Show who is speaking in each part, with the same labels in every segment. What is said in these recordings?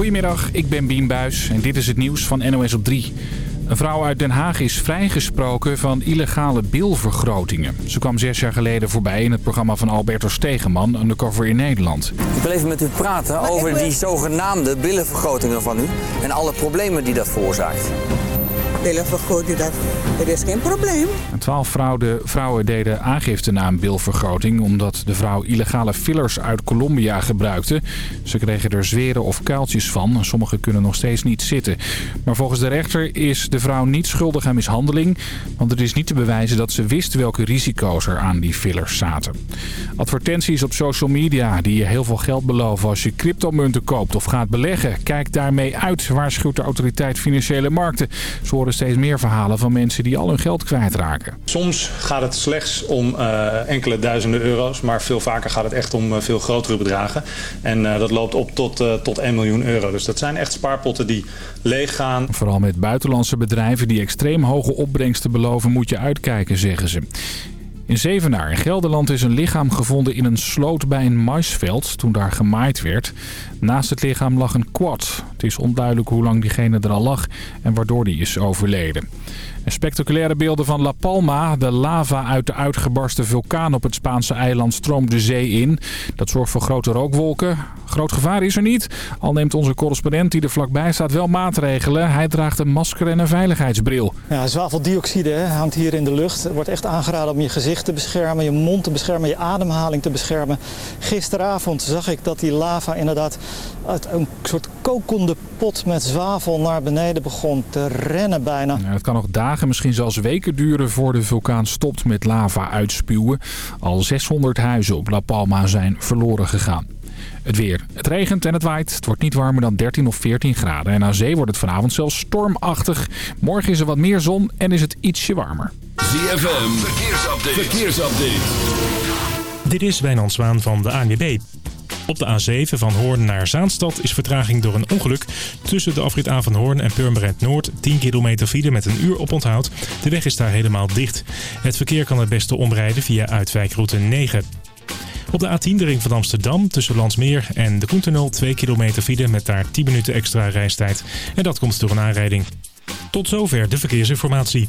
Speaker 1: Goedemiddag, ik ben Bien Buis en dit is het nieuws van NOS op 3. Een vrouw uit Den Haag is vrijgesproken van illegale bilvergrotingen. Ze kwam zes jaar geleden voorbij in het programma van Alberto Stegeman, Undercover in Nederland.
Speaker 2: Ik wil even met u praten over die zogenaamde billenvergrotingen van u en alle problemen die dat veroorzaakt
Speaker 3: billenvergroting, dat, er is geen probleem.
Speaker 1: Twaalf vrouwen, vrouwen deden aangifte na een bilvergroting... omdat de vrouw illegale fillers uit Colombia gebruikte. Ze kregen er zweren of kuiltjes van. Sommigen kunnen nog steeds niet zitten. Maar volgens de rechter is de vrouw niet schuldig aan mishandeling... want het is niet te bewijzen dat ze wist welke risico's er aan die fillers zaten. Advertenties op social media die je heel veel geld beloven... als je cryptomunten koopt of gaat beleggen. Kijk daarmee uit, waarschuwt de autoriteit Financiële Markten. Ze steeds meer verhalen van mensen die al hun geld kwijtraken.
Speaker 4: Soms gaat het slechts om uh, enkele duizenden euro's, maar veel vaker gaat het echt om uh, veel grotere bedragen. En uh, dat loopt op tot, tot 1 miljoen euro. Dus dat zijn echt spaarpotten die leeg gaan.
Speaker 1: Vooral met buitenlandse bedrijven die extreem hoge opbrengsten beloven moet je uitkijken, zeggen ze. In Zevenaar in Gelderland is een lichaam gevonden in een sloot bij een maisveld toen daar gemaaid werd. Naast het lichaam lag een quad. Het is onduidelijk hoe lang diegene er al lag en waardoor die is overleden. En spectaculaire beelden van La Palma. De lava uit de uitgebarsten vulkaan op het Spaanse eiland stroomt de zee in. Dat zorgt voor grote rookwolken. Groot gevaar is er niet. Al neemt onze correspondent die er vlakbij staat wel maatregelen. Hij draagt een masker en een veiligheidsbril.
Speaker 5: Ja, zwaveldioxide hangt hier in de lucht. Er wordt echt aangeraden om je gezicht te beschermen, je mond te beschermen, je ademhaling te beschermen. Gisteravond zag ik dat die lava inderdaad uit een soort kokende pot met zwavel naar beneden begon te rennen bijna.
Speaker 1: Ja, het kan nog dagen, misschien zelfs weken duren voor de vulkaan stopt met lava uitspuwen. Al 600 huizen op La Palma zijn verloren gegaan. Het weer. Het regent en het waait. Het wordt niet warmer dan 13 of 14 graden. En aan zee wordt het vanavond zelfs stormachtig. Morgen is er wat meer zon en is het ietsje warmer.
Speaker 6: ZFM. Verkeersupdate. Verkeersupdate.
Speaker 7: Dit is Wijnand Zwaan van de ANWB. Op de A7 van Hoorn naar Zaanstad is vertraging door een ongeluk. Tussen de afrit A van Hoorn en Purmerend Noord 10 kilometer file met een uur op onthoud. De weg is daar helemaal dicht. Het verkeer kan het beste omrijden via uitwijkroute 9. Op de A10 de ring van Amsterdam tussen Landsmeer en de Koentunnel 2 kilometer file met daar 10 minuten extra reistijd. En dat komt door een aanrijding. Tot zover de verkeersinformatie.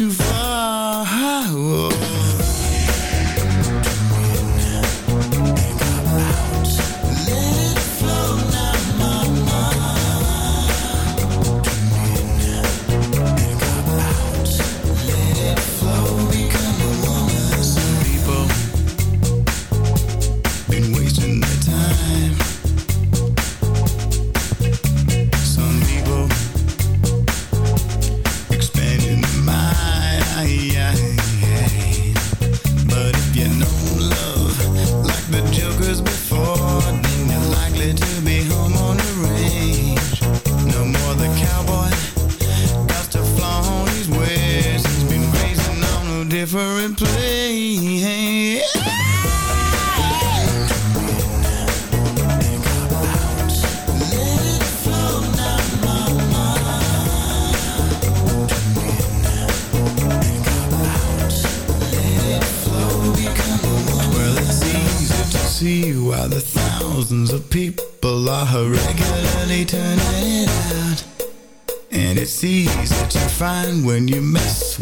Speaker 8: to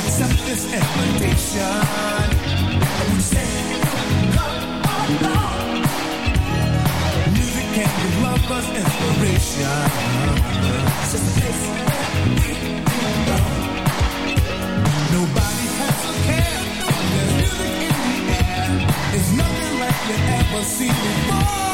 Speaker 9: accept this invitation. We. Music can be inspiration. It's just a we belong. Nobody has a care. There's music in the air. It's nothing like you ever seen before.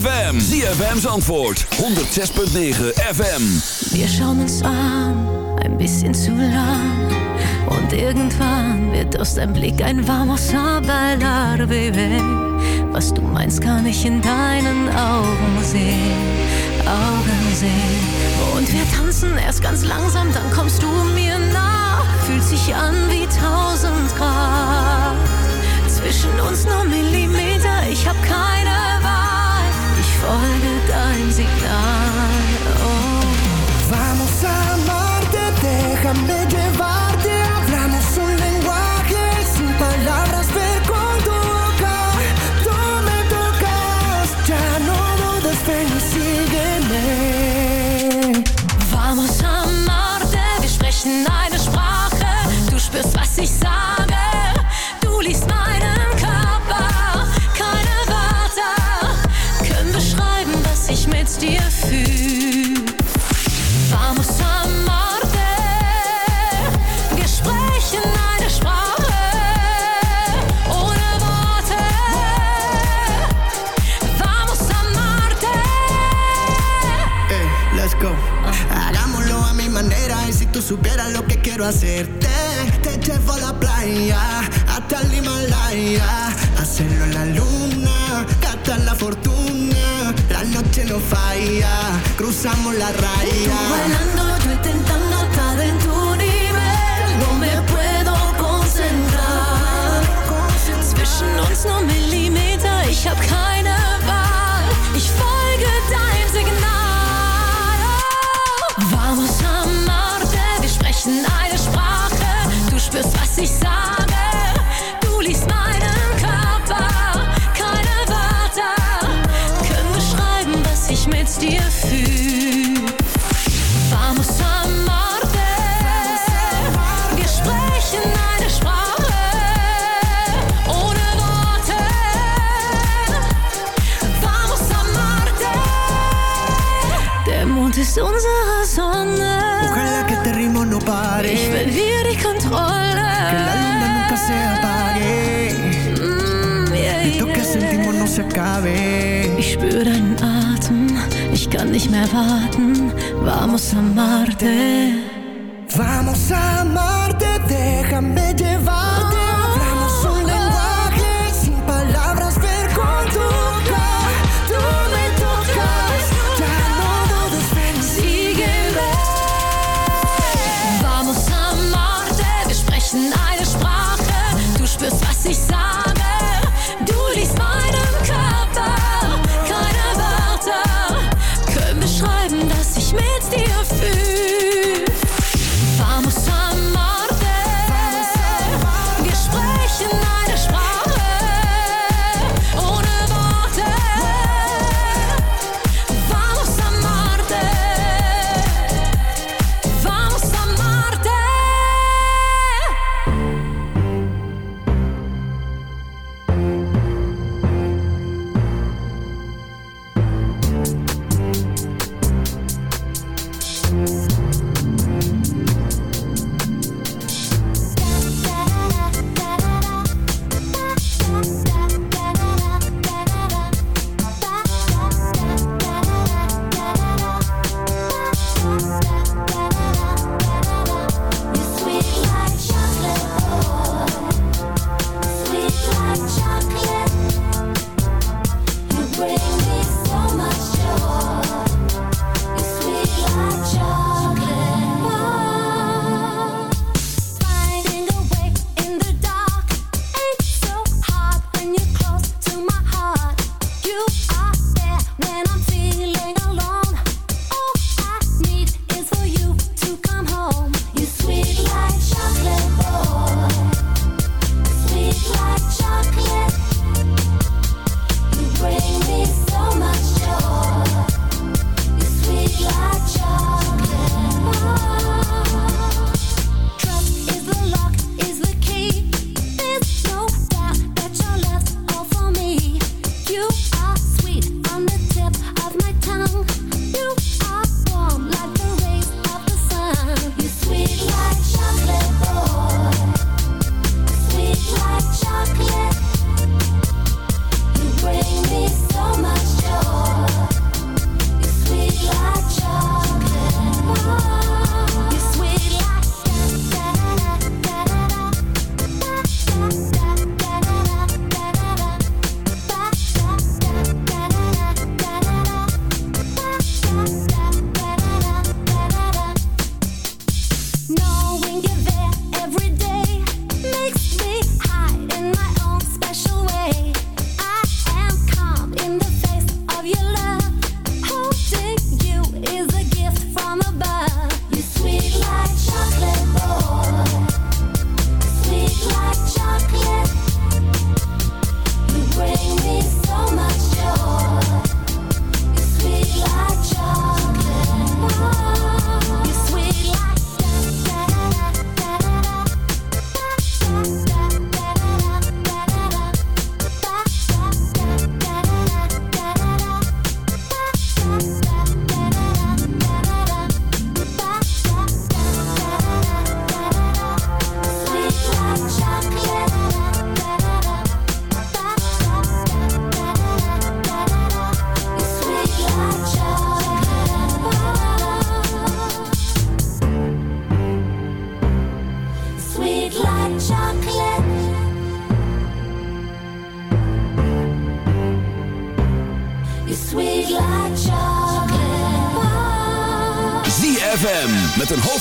Speaker 6: ZFM. ZFM's antwoord. 106.9 FM.
Speaker 10: Wir schauen uns an, ein bisschen zu lang. Und irgendwann wird aus deinem Blick ein Vamos a bailar, baby. Was du meinst, kann ich in deinen Augen sehen. Augen sehen. Und wir tanzen erst ganz langsam, dann kommst du mir nah. Fühlt sich an wie tausend Grad.
Speaker 11: Zwischen uns nur Millimeter, ich hab keine Wahl. Vamos a amarte, déjame llevar.
Speaker 10: cruzamos la raya. LKW.
Speaker 11: Ich spür deinen Atem, ich kann nicht mehr warten. Vamos a Marte.
Speaker 10: Vamos a Marte, déjame llevarte. Hablamos un lenguaje sin palabras, ver con tu cara. Tú me tocas, ya no dudes, ven,
Speaker 11: sígueme. Vamos a Marte, wir sprechen eine Sprache. Du spürst, was ich sage.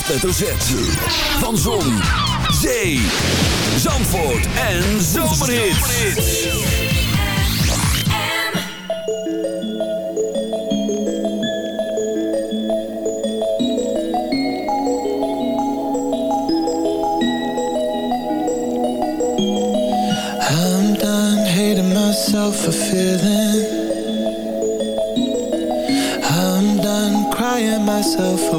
Speaker 6: hoofdletter Z. Van Zon, Zee, Zandvoort en Zomerhit.
Speaker 12: I'm done hating myself I'm done crying myself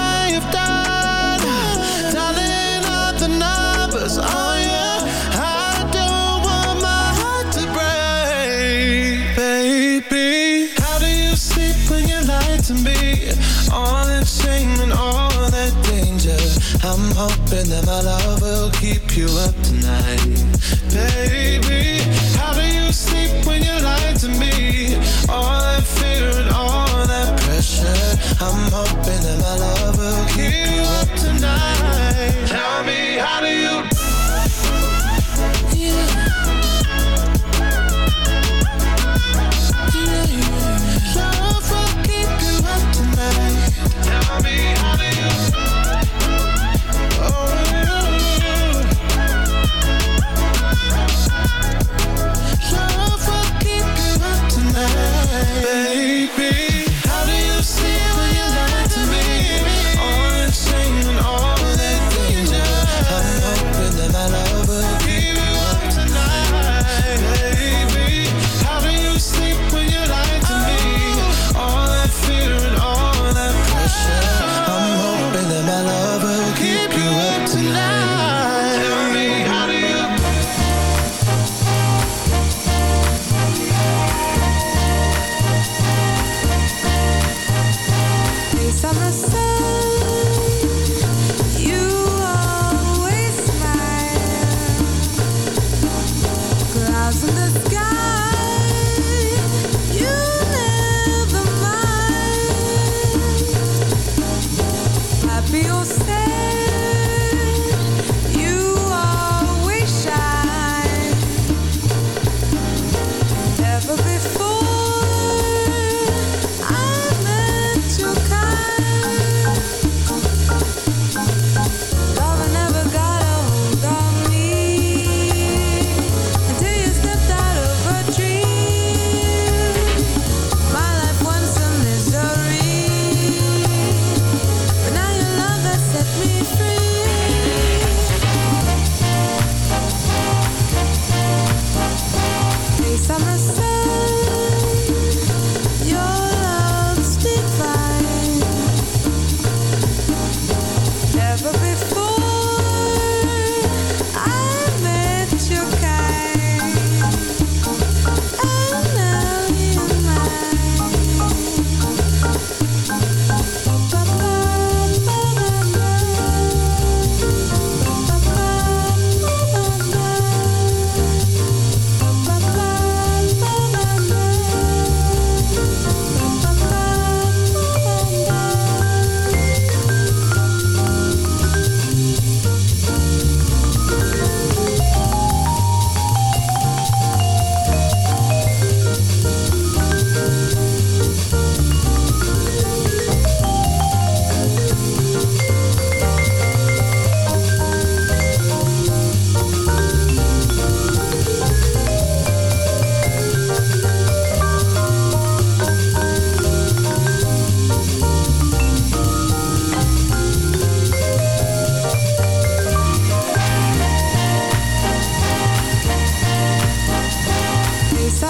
Speaker 12: I'm hoping that my love will keep you up tonight. Baby, how do you sleep when you lie to me? feel safe.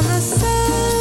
Speaker 6: summer sun.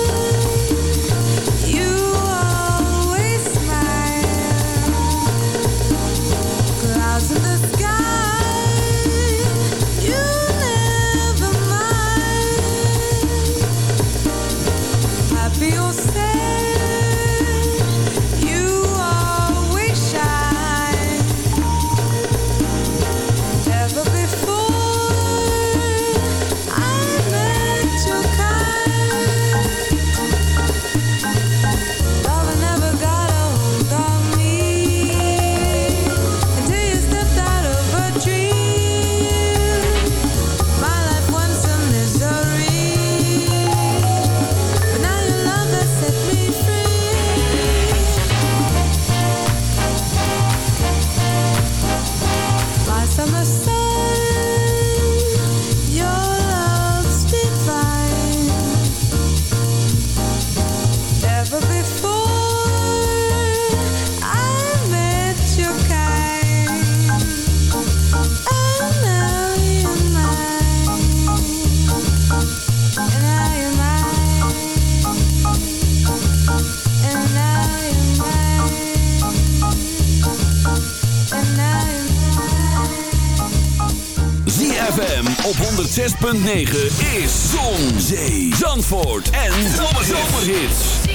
Speaker 6: 106.9 is Zon, Zee, Zandvoort en Zomerhits.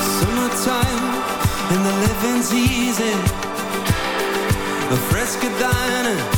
Speaker 13: Summertime and the living's easy. A fresca dining,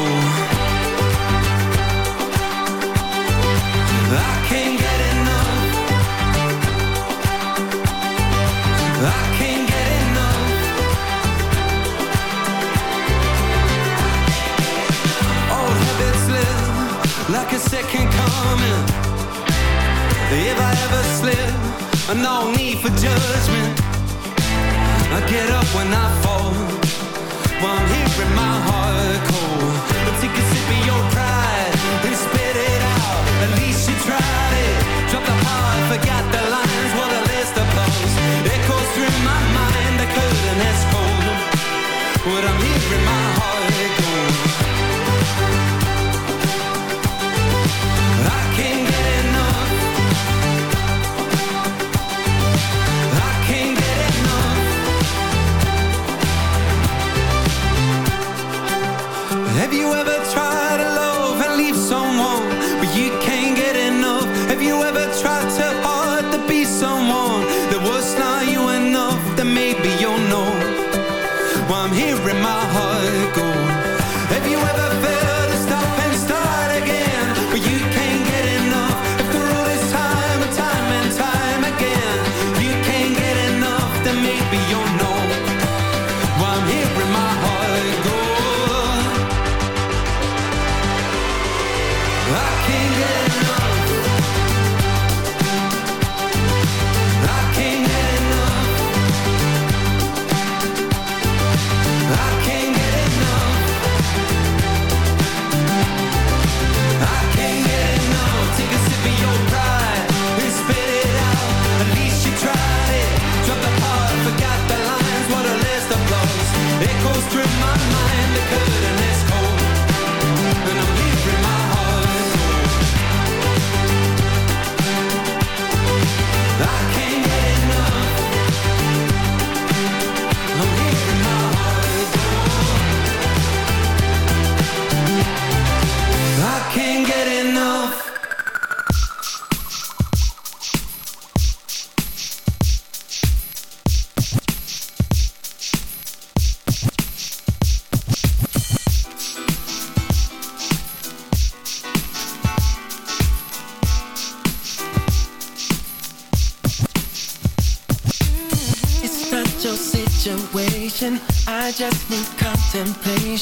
Speaker 13: A second coming. If I ever slip, no need for judgment. I get up when I fall. While I'm hearing my heart cold. But take a sip of your pride and spit it out. At least you tried it. Drop the heart, forgot the lines. What a list of blows. Echoes through my mind. The curtain is cold. But I'm hearing my heart hearing my heart go.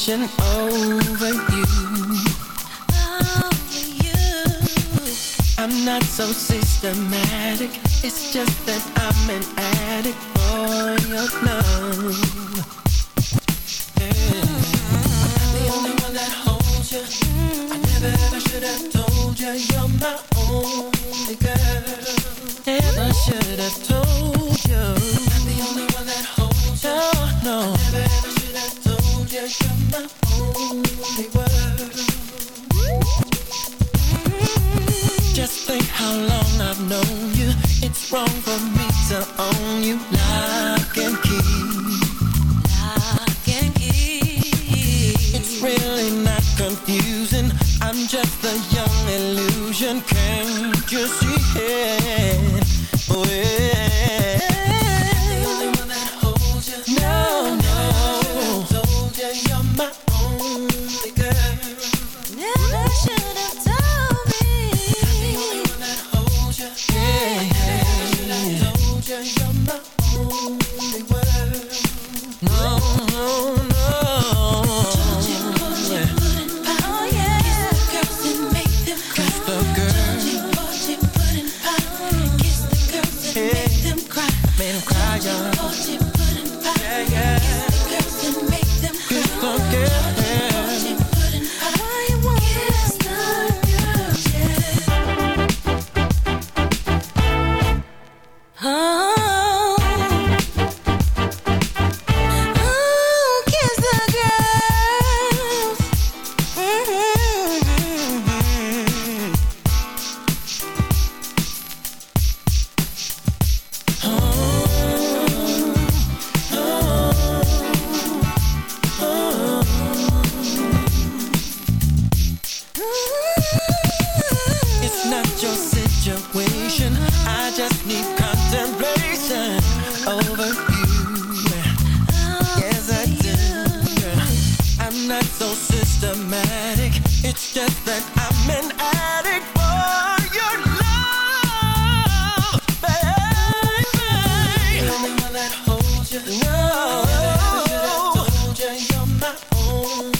Speaker 12: Contemplation over you. I'm not so systematic. It's just long I've known you. It's wrong for me to own you. Lock and key. Lock and key. It's really not confusing. I'm just a young illusion. Can't you see home.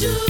Speaker 14: Do.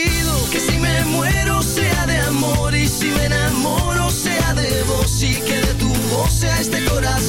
Speaker 15: este corazón.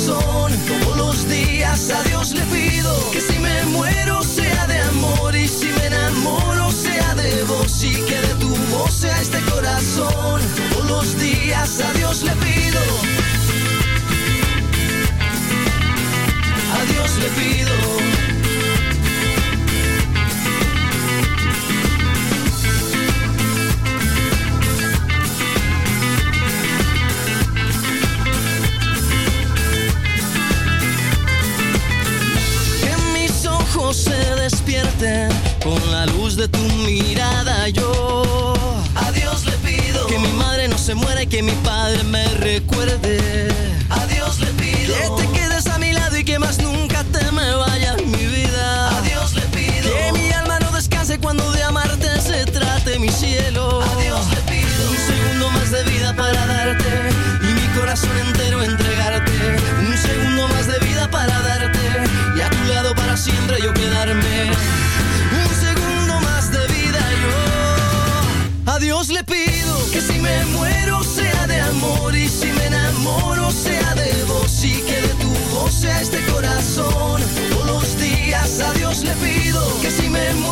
Speaker 15: Que mi padre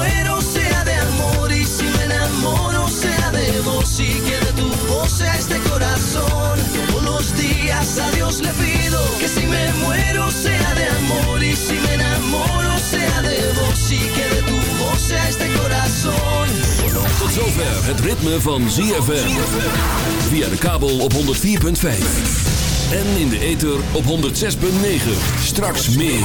Speaker 15: muero sea de amor y si me enamoro sea de vos y que de tu voz sea este corazón. Todos los días a Dios le pido que si me muero sea de amor y si me enamoro sea de vos y que de tu voz sea este corazón.
Speaker 6: Tot zover het ritme van ZFM. Via de kabel op 104.5. En in de ether op 106.9. Straks meer.